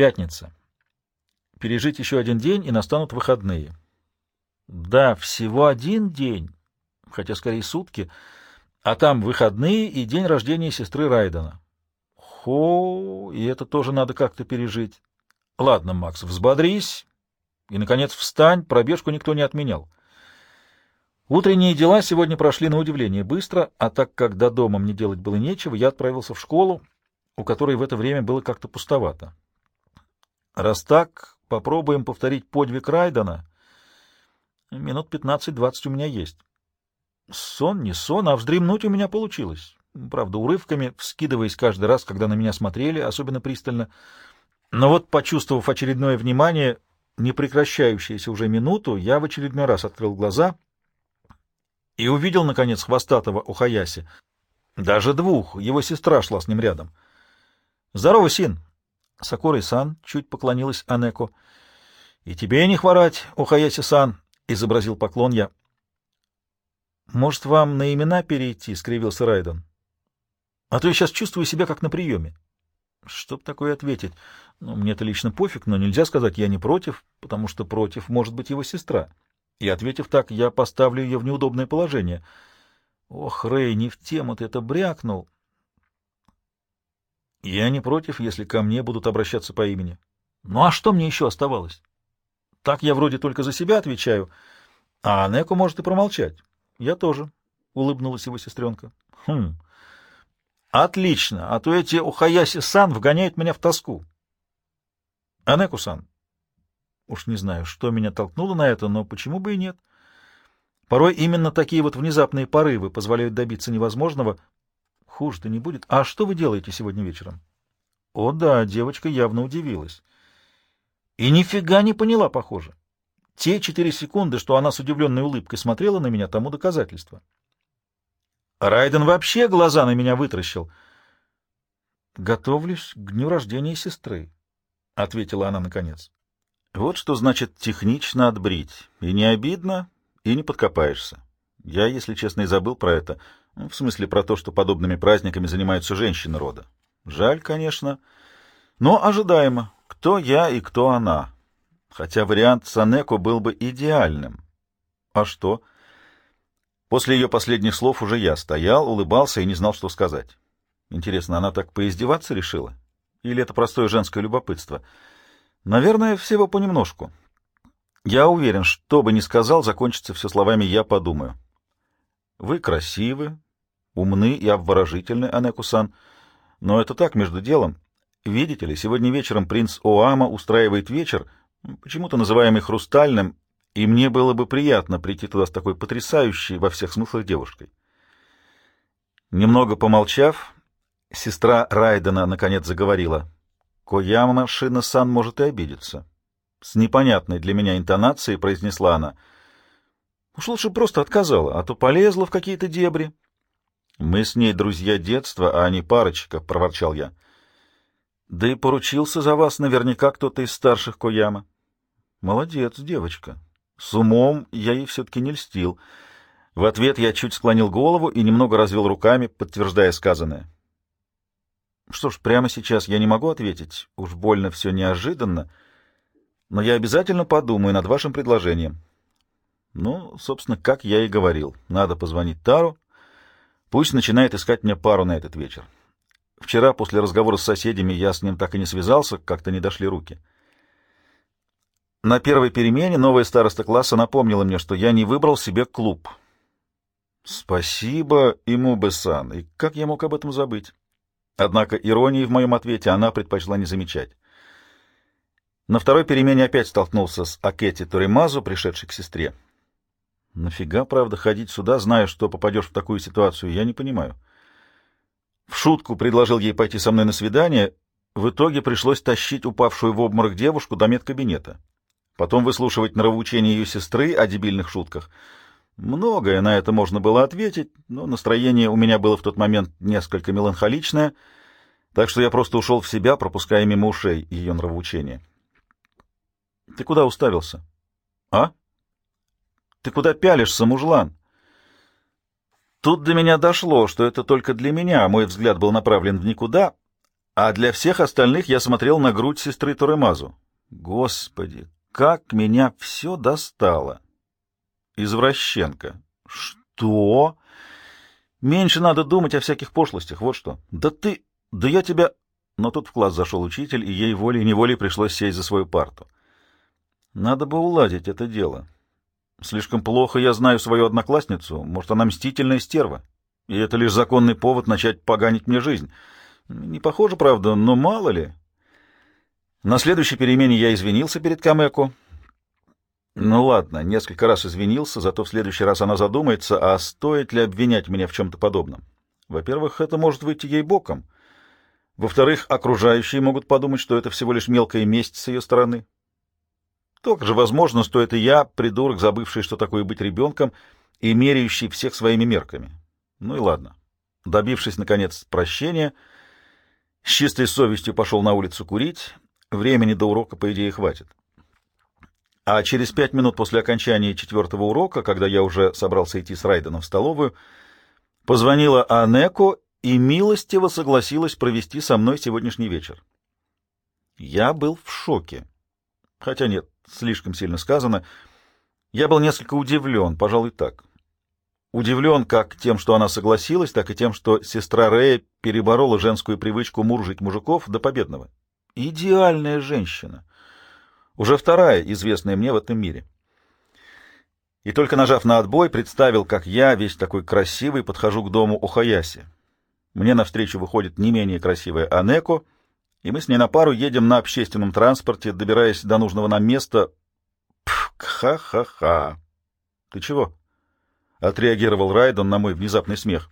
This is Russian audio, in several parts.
Пятница. Пережить еще один день, и настанут выходные. Да, всего один день, хотя скорее сутки, а там выходные и день рождения сестры Райдена. Хо, и это тоже надо как-то пережить. Ладно, Макс, взбодрись и, наконец, встань, пробежку никто не отменял. Утренние дела сегодня прошли на удивление быстро, а так как до дома мне делать было нечего, я отправился в школу, у которой в это время было как-то пустовато. Раз так, попробуем повторить подвиг Райдена. Минут пятнадцать-двадцать у меня есть. Сон не сон, а вздремнуть у меня получилось. Правда, урывками, вскидываясь каждый раз, когда на меня смотрели, особенно пристально. Но вот, почувствовав очередное внимание, не прекращающееся уже минуту, я в очередной раз открыл глаза и увидел, наконец, хвостатого Ухаяси. Даже двух, его сестра шла с ним рядом. — Здорово, Син! — Сакурой-сан чуть поклонилась Анеко. — И тебе не хворать, Ухаяси-сан! — изобразил поклон я. — Может, вам на имена перейти? — скривился Райден. — А то я сейчас чувствую себя как на приеме. Чтоб такое ответить? Ну, мне-то лично пофиг, но нельзя сказать «я не против», потому что против может быть его сестра. И, ответив так, я поставлю ее в неудобное положение. Ох, Рэй, не в тему ты это брякнул. Я не против, если ко мне будут обращаться по имени. Ну а что мне еще оставалось? Так я вроде только за себя отвечаю, а Неко может и промолчать. Я тоже, — улыбнулась его сестренка. Хм, отлично, а то эти Ухаяси-сан вгоняют меня в тоску. Анеку-сан, уж не знаю, что меня толкнуло на это, но почему бы и нет? Порой именно такие вот внезапные порывы позволяют добиться невозможного — Хуже-то не будет. А что вы делаете сегодня вечером? О да, девочка явно удивилась. И нифига не поняла, похоже. Те четыре секунды, что она с удивленной улыбкой смотрела на меня, тому доказательство. Райден вообще глаза на меня вытращил. «Готовлюсь к дню рождения сестры», — ответила она наконец. «Вот что значит технично отбрить. И не обидно, и не подкопаешься. Я, если честно, и забыл про это. Ну, в смысле про то, что подобными праздниками занимаются женщины рода. Жаль, конечно, но ожидаемо. Кто я и кто она? Хотя вариант Санеко был бы идеальным. А что? После ее последних слов уже я стоял, улыбался и не знал, что сказать. Интересно, она так поиздеваться решила? Или это простое женское любопытство? Наверное, всего понемножку. Я уверен, что бы ни сказал, закончится все словами «я подумаю». Вы красивы, умны и обворожительны, Анекусан, но это так, между делом. Видите ли, сегодня вечером принц Оама устраивает вечер, почему-то называемый «хрустальным», и мне было бы приятно прийти туда с такой потрясающей во всех смыслах девушкой. Немного помолчав, сестра Райдена наконец заговорила. «Кояма Шина-сан может и обидеться». С непонятной для меня интонацией произнесла она — Уж лучше просто отказала, а то полезла в какие-то дебри. — Мы с ней друзья детства, а не парочка, — проворчал я. — Да и поручился за вас наверняка кто-то из старших Кояма. — Молодец, девочка. С умом я ей все-таки не льстил. В ответ я чуть склонил голову и немного развел руками, подтверждая сказанное. Что ж, прямо сейчас я не могу ответить. Уж больно все неожиданно. Но я обязательно подумаю над вашим предложением. Ну, собственно, как я и говорил, надо позвонить Тару, пусть начинает искать мне пару на этот вечер. Вчера после разговора с соседями я с ним так и не связался, как-то не дошли руки. На первой перемене новая староста класса напомнила мне, что я не выбрал себе клуб. Спасибо ему, Бессан, и как я мог об этом забыть? Однако иронии в моем ответе она предпочла не замечать. На второй перемене опять столкнулся с Акети Торимазу, пришедшей к сестре. Нафига, правда, ходить сюда, зная, что попадешь в такую ситуацию, я не понимаю. В шутку предложил ей пойти со мной на свидание, в итоге пришлось тащить упавшую в обморок девушку до медкабинета. Потом выслушивать нравоучение ее сестры о дебильных шутках. Многое на это можно было ответить, но настроение у меня было в тот момент несколько меланхоличное, так что я просто ушел в себя, пропуская мимо ушей ее нравоучение. — Ты куда уставился? — А? Ты куда пялишься, мужлан? Тут до меня дошло, что это только для меня, мой взгляд был направлен в никуда, а для всех остальных я смотрел на грудь сестры Туремазу. Господи, как меня все достало! Извращенка. Что? Меньше надо думать о всяких пошлостях, вот что. Да ты... Да я тебя... Но тут в класс зашел учитель, и ей волей-неволей пришлось сесть за свою парту. Надо бы уладить это дело. Слишком плохо я знаю свою одноклассницу, может, она мстительная стерва. И это лишь законный повод начать поганить мне жизнь. Не похоже, правда, но мало ли. На следующей перемене я извинился перед Камеко. Ну ладно, несколько раз извинился, зато в следующий раз она задумается, а стоит ли обвинять меня в чем-то подобном. Во-первых, это может выйти ей боком. Во-вторых, окружающие могут подумать, что это всего лишь мелкая месть с ее стороны. Только же возможно, что это я, придурок, забывший, что такое быть ребенком, и меряющий всех своими мерками. Ну и ладно. Добившись, наконец, прощения, с чистой совестью пошел на улицу курить. Времени до урока, по идее, хватит. А через пять минут после окончания четвертого урока, когда я уже собрался идти с Райденом в столовую, позвонила Анеко и милостиво согласилась провести со мной сегодняшний вечер. Я был в шоке. Хотя нет, слишком сильно сказано. Я был несколько удивлен, пожалуй, так. Удивлен как тем, что она согласилась, так и тем, что сестра Рэя переборола женскую привычку муржить мужиков до победного. Идеальная женщина. Уже вторая, известная мне в этом мире. И только нажав на отбой, представил, как я, весь такой красивый, подхожу к дому Охаяси. Мне навстречу выходит не менее красивая Анеко, и мы с ней на пару едем на общественном транспорте, добираясь до нужного нам места. Ха-ха-ха. Ты чего? — отреагировал Райдон на мой внезапный смех.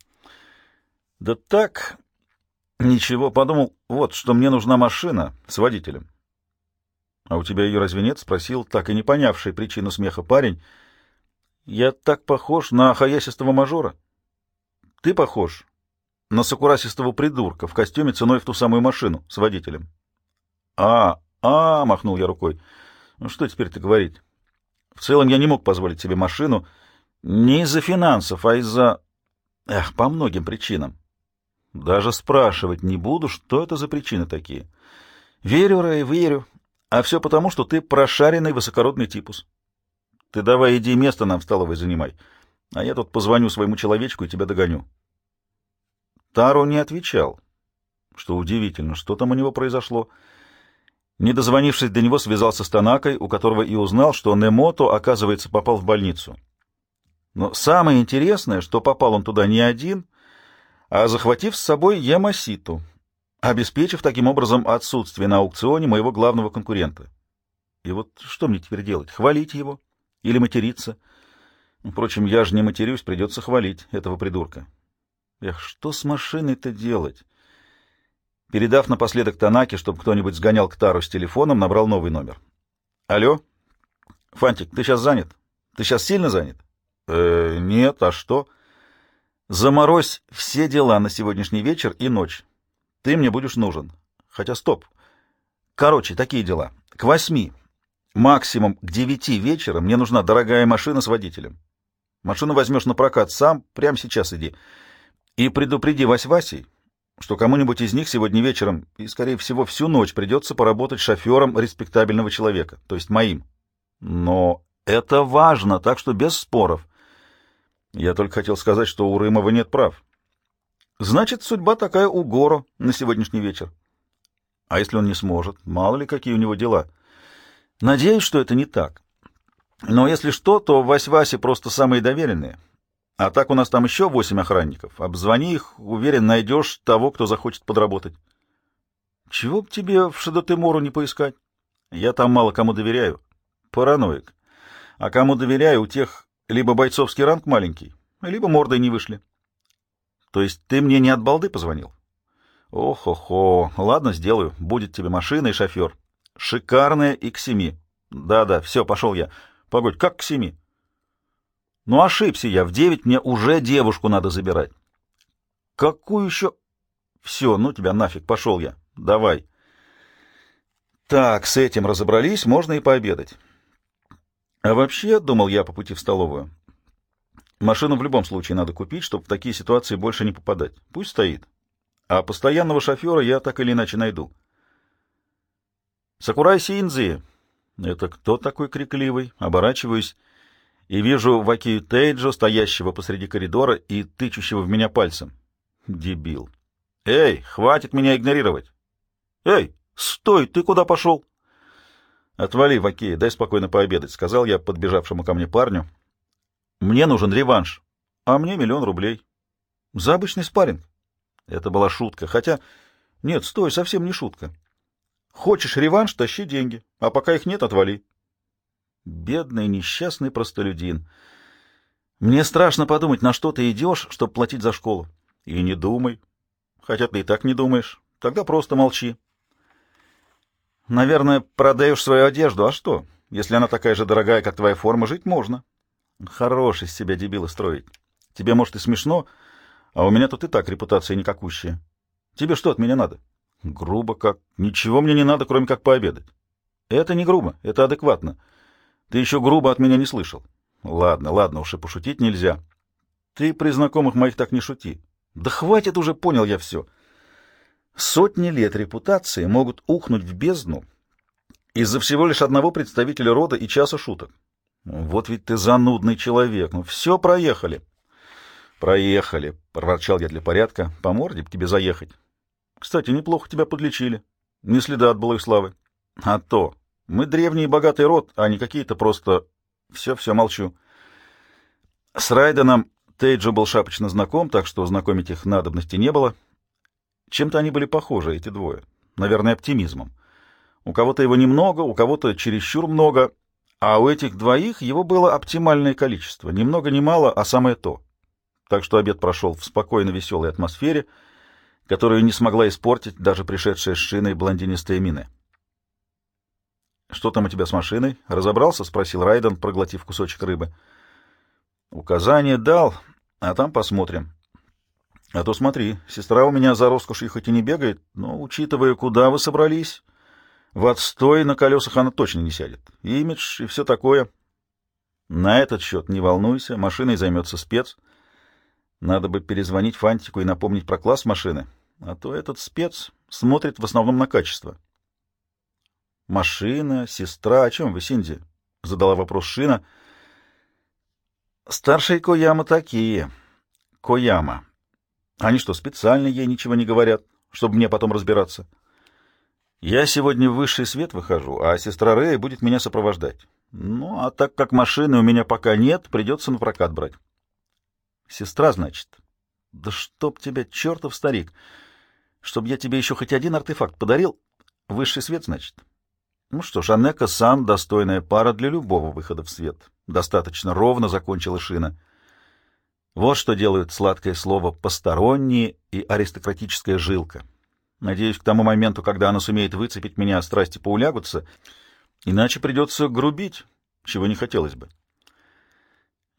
— Да так... Ничего, подумал, вот, что мне нужна машина с водителем. — А у тебя ее разве нет? — спросил, так и не понявший причину смеха парень. — Я так похож на хаясистого мажора. — Ты похож на сакурасистого придурка в костюме ценой в ту самую машину с водителем. — А, а, — махнул я рукой. — Ну что теперь-то говорить? В целом я не мог позволить себе машину не из-за финансов, а из-за... Эх, по многим причинам. Даже спрашивать не буду, что это за причины такие. Верю, Рэй, верю. А все потому, что ты прошаренный высокородный типус. Ты давай иди место нам в столовой занимай, а я тут позвоню своему человечку и тебя догоню. Таро не отвечал. Что удивительно, что там у него произошло. Не дозвонившись до него, связался с Танакой, у которого и узнал, что Немото, оказывается, попал в больницу. Но самое интересное, что попал он туда не один, а захватив с собой Ямаситу, обеспечив таким образом отсутствие на аукционе моего главного конкурента. И вот что мне теперь делать? Хвалить его? Или материться? Впрочем, я же не матерюсь, придется хвалить этого придурка. Эх, что с машиной-то делать? Передав напоследок Танаке, чтобы кто-нибудь сгонял к Тару с телефоном, набрал новый номер. Алло? Фантик, ты сейчас занят? Ты сейчас сильно занят? Э, нет, а что? Заморозь все дела на сегодняшний вечер и ночь. Ты мне будешь нужен. Хотя стоп. Короче, такие дела. К восьми, максимум к девяти вечера мне нужна дорогая машина с водителем. Машину возьмешь на прокат сам, прямо сейчас иди. И предупреди Вась-Васей, что кому-нибудь из них сегодня вечером и, скорее всего, всю ночь придется поработать шофером респектабельного человека, то есть моим. Но это важно, так что без споров. Я только хотел сказать, что у Рымова нет прав. Значит, судьба такая у Горо на сегодняшний вечер. А если он не сможет? Мало ли, какие у него дела. Надеюсь, что это не так. Но если что, то Вась-Васи просто самые доверенные. А так у нас там еще восемь охранников. Обзвони их, уверен, найдешь того, кто захочет подработать. Чего б тебе в Шадотемору не поискать? Я там мало кому доверяю. Параноик. А кому доверяю, у тех либо бойцовский ранг маленький, либо мордой не вышли. То есть ты мне не от балды позвонил? Ох-охо, ладно, сделаю. Будет тебе машина и шофер. Шикарная и к семи. Да-да, все, пошел я. Погодь, как к семи? Ну, ошибся я. В девять мне уже девушку надо забирать. Какую еще? Все, ну тебя нафиг, пошел я. Давай. Так, с этим разобрались, можно и пообедать. А вообще, думал я по пути в столовую, машину в любом случае надо купить, чтобы в такие ситуации больше не попадать. Пусть стоит. а постоянного шофера я так или иначе найду. Сакурай Синзи! Это кто такой крикливый? Оборачиваюсь и вижу Вакию Тейджо, стоящего посреди коридора и тычущего в меня пальцем. Дебил. Эй, хватит меня игнорировать. Эй, стой, ты куда пошел? Отвали, Вакия, дай спокойно пообедать, сказал я подбежавшему ко мне парню. Мне нужен реванш, а мне миллион рублей. За обычный спарринг. Это была шутка, хотя... Нет, стой, совсем не шутка. Хочешь реванш, тащи деньги, а пока их нет, отвали. Бедный несчастный простолюдин. Мне страшно подумать, на что ты идешь, чтобы платить за школу. И не думай. Хотя ты и так не думаешь. Тогда просто молчи. Наверное, продаешь свою одежду. А что? Если она такая же дорогая, как твоя форма, жить можно. Хорош из себя дебила строить. Тебе, может, и смешно, а у меня тут и так репутация никакущая. Тебе что от меня надо? Грубо как. Ничего мне не надо, кроме как пообедать. Это не грубо, это адекватно. Ты еще грубо от меня не слышал. Ладно, ладно, уж и пошутить нельзя. Ты при знакомых моих так не шути. Да хватит уже, понял я все. Сотни лет репутации могут ухнуть в бездну из-за всего лишь одного представителя рода и часа шуток. Вот ведь ты занудный человек. Ну, все проехали. Проехали, проворчал я для порядка. По морде к тебе заехать. Кстати, неплохо тебя подлечили. Не следа от былой славы. А то. Мы древний и богатый род, а не какие-то просто... Все-все, молчу. С Райденом Тейджо был шапочно знаком, так что знакомить их надобности не было. Чем-то они были похожи, эти двое. Наверное, оптимизмом. У кого-то его немного, у кого-то чересчур много, а у этих двоих его было оптимальное количество. Ни много ни мало, а самое то. Так что обед прошел в спокойно веселой атмосфере, которую не смогла испортить даже пришедшая с шиной блондинистая мины. «Что там у тебя с машиной? Разобрался?» — спросил Райден, проглотив кусочек рыбы. «Указание дал, а там посмотрим». «А то смотри, сестра у меня за роскошью хоть и не бегает, но, учитывая, куда вы собрались, в отстой на колесах она точно не сядет. Имидж и все такое. На этот счет не волнуйся, машиной займется спец. Надо бы перезвонить Фантику и напомнить про класс машины, а то этот спец смотрит в основном на качество». Машина, сестра, о чем вы, Синди? Задала вопрос Шина. Старшие Кояма такие. Кояма. Они что, специально ей ничего не говорят, чтобы мне потом разбираться? Я сегодня в высший свет выхожу, а сестра Рэя будет меня сопровождать. Ну, а так как машины у меня пока нет, придется на прокат брать. Сестра, значит? Да чтоб тебя, чертов старик! Чтоб я тебе еще хоть один артефакт подарил? Высший свет, значит? Ну что ж, Анека-сан — достойная пара для любого выхода в свет. Достаточно ровно закончила Шина. Вот что делают сладкое слово «посторонние» и аристократическая жилка. Надеюсь, к тому моменту, когда она сумеет выцепить меня, страсти поулягутся, иначе придется грубить, чего не хотелось бы.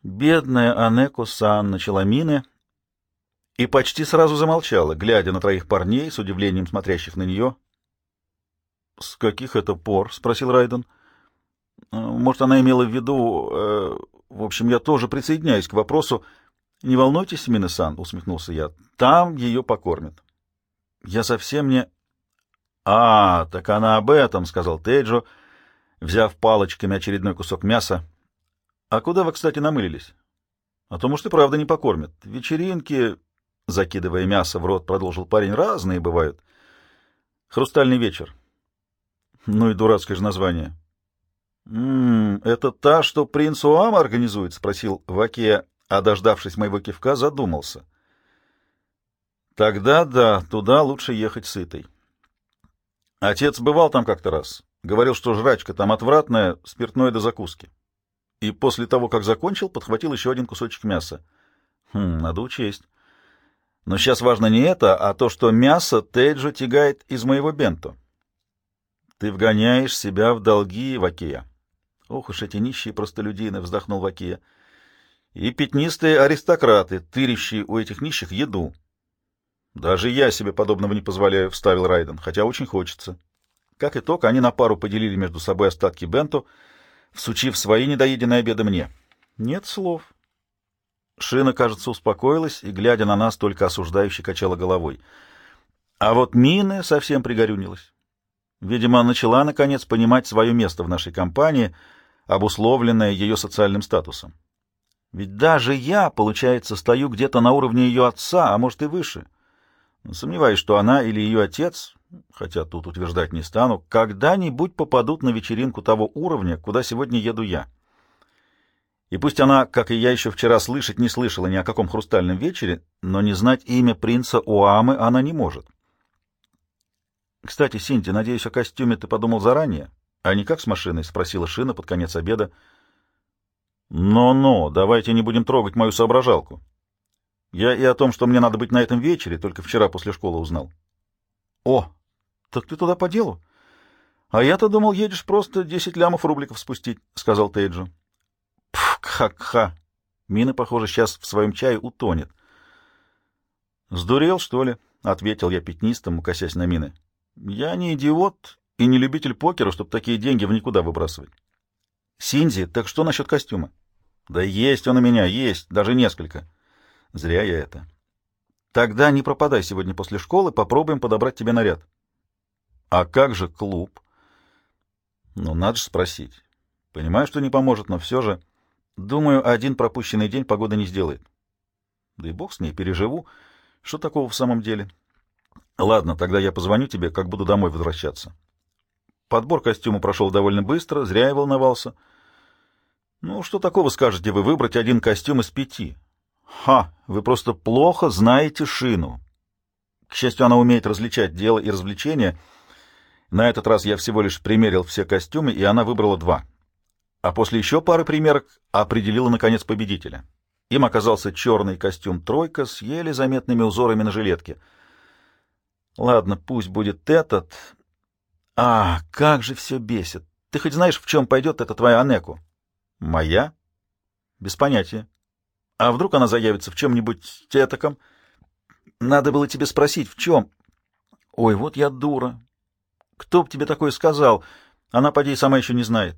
Бедная Анеко-сан начала мины и почти сразу замолчала, глядя на троих парней, с удивлением смотрящих на нее — «С каких это пор?» — спросил Райден. «Э, «Может, она имела в виду... Э, в общем, я тоже присоединяюсь к вопросу. Не волнуйтесь, Минесан, — усмехнулся я, — там ее покормят». «Я совсем не...» «А, так она об этом», — сказал Тейджо, взяв палочками очередной кусок мяса. «А куда вы, кстати, намылились?» «А то, может, и правда не покормят. Вечеринки...» — закидывая мясо в рот, продолжил парень. «Разные бывают. Хрустальный вечер. Ну и дурацкое же название. «М -м, это та, что принц Уам организует?» — спросил Вакия, а, дождавшись моего кивка, задумался. «Тогда да, туда лучше ехать сытой. Отец бывал там как-то раз. Говорил, что жрачка там отвратная, спиртное до закуски. И после того, как закончил, подхватил еще один кусочек мяса. Хм, надо учесть. Но сейчас важно не это, а то, что мясо Тейджо тягает из моего бенто. Ты вгоняешь себя в долги, Вакия. Ох уж эти нищие простолюдины, вздохнул Вакия. И пятнистые аристократы, тырящие у этих нищих еду. Даже я себе подобного не позволяю, вставил Райден, хотя очень хочется. Как итог, они на пару поделили между собой остатки бенто, всучив свои недоеденные обеды мне. Нет слов. Шина, кажется, успокоилась и, глядя на нас, только осуждающе качала головой. А вот Мина совсем пригорюнилась. Видимо, начала, наконец, понимать свое место в нашей компании, обусловленное ее социальным статусом. Ведь даже я, получается, стою где-то на уровне ее отца, а может и выше. Сомневаюсь, что она или ее отец, хотя тут утверждать не стану, когда-нибудь попадут на вечеринку того уровня, куда сегодня еду я. И пусть она, как и я еще вчера, слышать не слышала ни о каком хрустальном вечере, но не знать имя принца Уамы она не может. Кстати, Синти, надеюсь, о костюме ты подумал заранее, а не как с машиной, — спросила Шина под конец обеда. Но-но, давайте не будем трогать мою соображалку. Я и о том, что мне надо быть на этом вечере, только вчера после школы узнал. О, так ты туда по делу? А я-то думал, едешь просто десять лямов рубликов спустить, — сказал Тейджу. Пх-ха-ха. Мина, похоже, сейчас в своем чае утонет. Сдурел, что ли? — ответил я пятнистому, косясь на Мины. Я не идиот и не любитель покера, чтобы такие деньги в никуда выбрасывать. Синзи, так что насчет костюма? Да есть он у меня, есть, даже несколько. Зря я это. Тогда не пропадай сегодня после школы, попробуем подобрать тебе наряд. А как же клуб? Ну, надо же спросить. Понимаю, что не поможет, но все же... Думаю, один пропущенный день погода не сделает. Да и бог с ней, переживу. Что такого в самом деле? Ладно, тогда я позвоню тебе, как буду домой возвращаться. Подбор костюма прошел довольно быстро, зря я волновался. Ну, что такого скажете вы выбрать один костюм из пяти? Ха, вы просто плохо знаете шину. К счастью, она умеет различать дело и развлечения. На этот раз я всего лишь примерил все костюмы, и она выбрала два. А после еще пары примерок определила, наконец, победителя. Им оказался черный костюм «тройка» с еле заметными узорами на жилетке. Ладно, пусть будет этот, а, как же все бесит. Ты хоть знаешь, в чем пойдет эта твоя Анеку? Моя? Без понятия. А вдруг она заявится в чем-нибудь тетоком? Надо было тебе спросить, в чем? Ой, вот я дура. Кто б тебе такое сказал? Она, поди, сама еще не знает.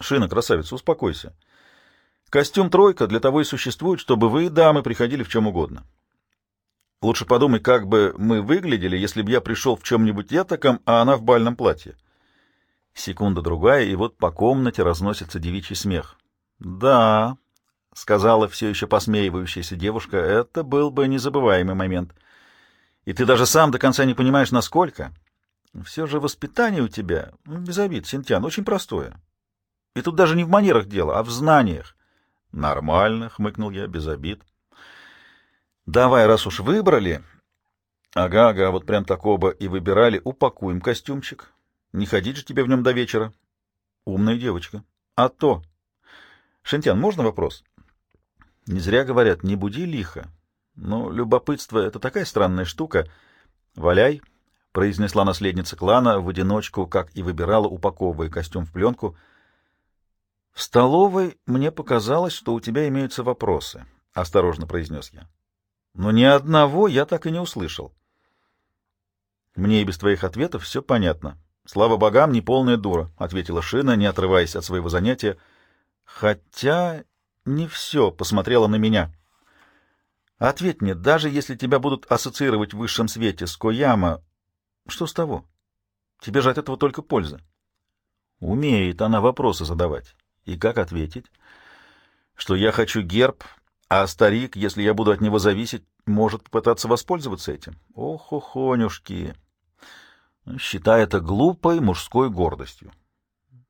Шина, красавица, успокойся. Костюм «тройка» для того и существует, чтобы вы, дамы, приходили в чем угодно. Лучше подумай, как бы мы выглядели, если бы я пришел в чем-нибудь этаком, а она в бальном платье. Секунда-другая, и вот по комнате разносится девичий смех. «Да», — сказала все еще посмеивающаяся девушка, — «это был бы незабываемый момент. И ты даже сам до конца не понимаешь, насколько. Все же воспитание у тебя, без обид, Синтян, очень простое. И тут даже не в манерах дело, а в знаниях». «Нормально», — хмыкнул я, без обид. Давай, раз уж выбрали... Ага, ага, вот прям такого и выбирали. Упакуем костюмчик. Не ходить же тебе в нем до вечера. Умная девочка. А то... Шентян, можно вопрос? Не зря говорят, не буди лихо. Но любопытство — это такая странная штука. Валяй, — произнесла наследница клана в одиночку, как и выбирала, упаковывая костюм в пленку. В столовой мне показалось, что у тебя имеются вопросы, — осторожно произнес я но ни одного я так и не услышал. Мне и без твоих ответов все понятно. Слава богам, не полная дура, — ответила Шина, не отрываясь от своего занятия. Хотя не все, — посмотрела на меня. Ответь мне, даже если тебя будут ассоциировать в высшем свете с Кояма, что с того? Тебе же от этого только польза. Умеет она вопросы задавать. И как ответить? Что я хочу герб а старик, если я буду от него зависеть, может попытаться воспользоваться этим. Ох, охонюшки! Считай это глупой мужской гордостью.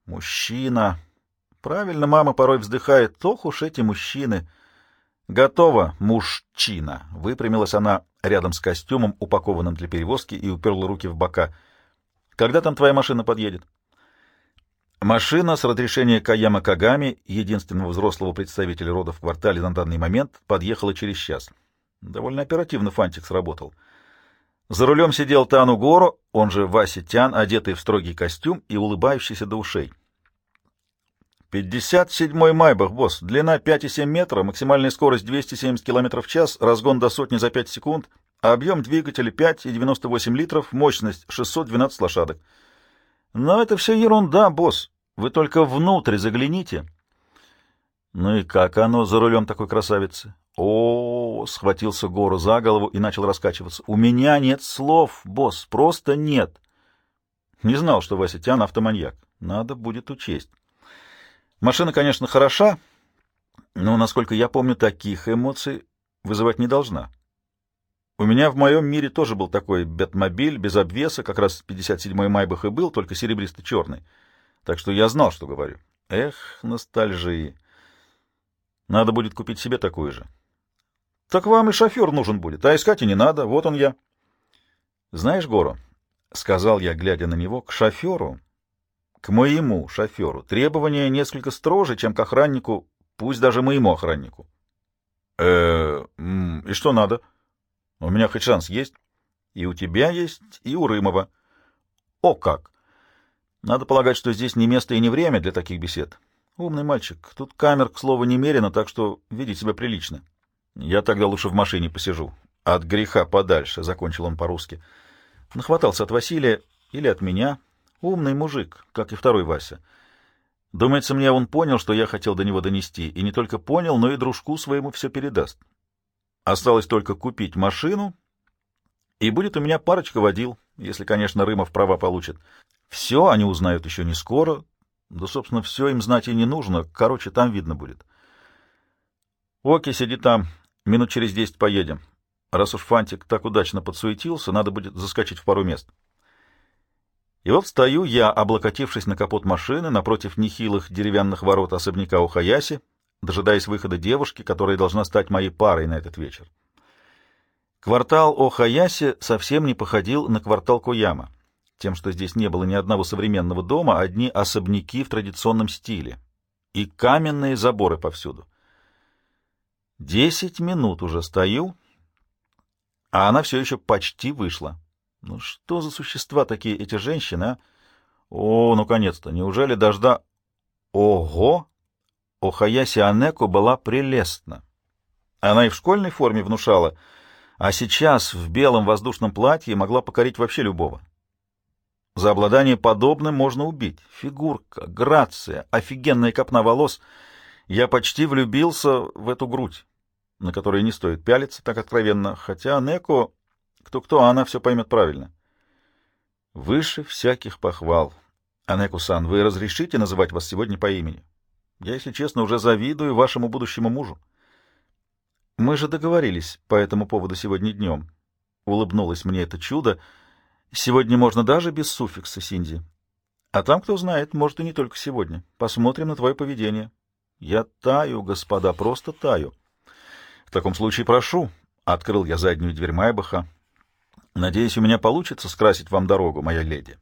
Мужчина. Правильно мама порой вздыхает. Ох уж эти мужчины. Готово, мужчина. Выпрямилась она рядом с костюмом, упакованным для перевозки, и уперла руки в бока. Когда там твоя машина подъедет? Машина с разрешения Каяма Кагами, единственного взрослого представителя рода в квартале на данный момент, подъехала через час. Довольно оперативно Фантик сработал. За рулем сидел Тану Горо, он же Вася Тян, одетый в строгий костюм и улыбающийся до ушей. «Пятьдесят седьмой Майбах, босс. Длина 5,7 метра, максимальная скорость 270 км в час, разгон до сотни за 5 секунд, объем двигателя 5,98 литров, мощность 612 лошадок». «Но это все ерунда, босс. Вы только внутрь загляните. Ну и как оно за рулем такой красавицы? О, О, схватился Гору за голову и начал раскачиваться. У меня нет слов, босс, просто нет. Не знал, что Вася Тян автоманьяк. Надо будет учесть. Машина, конечно, хороша, но, насколько я помню, таких эмоций вызывать не должна. У меня в моем мире тоже был такой бетмобиль без обвеса, как раз 57-й Майбах и был, только серебристо-черный. Так что я знал, что говорю. Эх, ностальжи. Надо будет купить себе такую же. Так вам и шофер нужен будет, а искать и не надо, вот он я. Знаешь, Гору, — сказал я, глядя на него, — к шоферу, к моему шоферу, требования несколько строже, чем к охраннику, пусть даже моему охраннику. э и что надо? У меня хоть шанс есть? И у тебя есть, и у Рымова. О как! Надо полагать, что здесь не место и не время для таких бесед. Умный мальчик. Тут камер, к слову, немерено, так что видеть себя прилично. Я тогда лучше в машине посижу. От греха подальше, — закончил он по-русски. Нахватался от Василия или от меня. Умный мужик, как и второй Вася. Думается, мне он понял, что я хотел до него донести, и не только понял, но и дружку своему все передаст. Осталось только купить машину, и будет у меня парочка водил, если, конечно, Рымов права получит. Все они узнают еще не скоро, да, собственно, все им знать и не нужно. Короче, там видно будет. Оки, сиди там. Минут через десять поедем. Раз уж Фантик так удачно подсуетился, надо будет заскочить в пару мест. И вот стою я, облокотившись на капот машины, напротив нехилых деревянных ворот особняка Ухаяси, дожидаясь выхода девушки, которая должна стать моей парой на этот вечер. Квартал Охаяси совсем не походил на квартал Кояма тем, что здесь не было ни одного современного дома, одни особняки в традиционном стиле и каменные заборы повсюду. Десять минут уже стою, а она все еще почти вышла. Ну что за существа такие эти женщины, а? О, наконец-то, неужели дожда... Ого! Охаяси Анеко была прелестна. Она и в школьной форме внушала, а сейчас в белом воздушном платье могла покорить вообще любого. За обладание подобным можно убить. Фигурка, грация, офигенная копна волос. Я почти влюбился в эту грудь, на которой не стоит пялиться так откровенно, хотя Неко, кто-кто, а она все поймет правильно. Выше всяких похвал. Анеку-сан, вы разрешите называть вас сегодня по имени? Я, если честно, уже завидую вашему будущему мужу. Мы же договорились по этому поводу сегодня днем. Улыбнулось мне это чудо, — Сегодня можно даже без суффикса, Синди. А там, кто знает, может и не только сегодня. Посмотрим на твое поведение. Я таю, господа, просто таю. В таком случае прошу. Открыл я заднюю дверь Майбаха. Надеюсь, у меня получится скрасить вам дорогу, моя леди.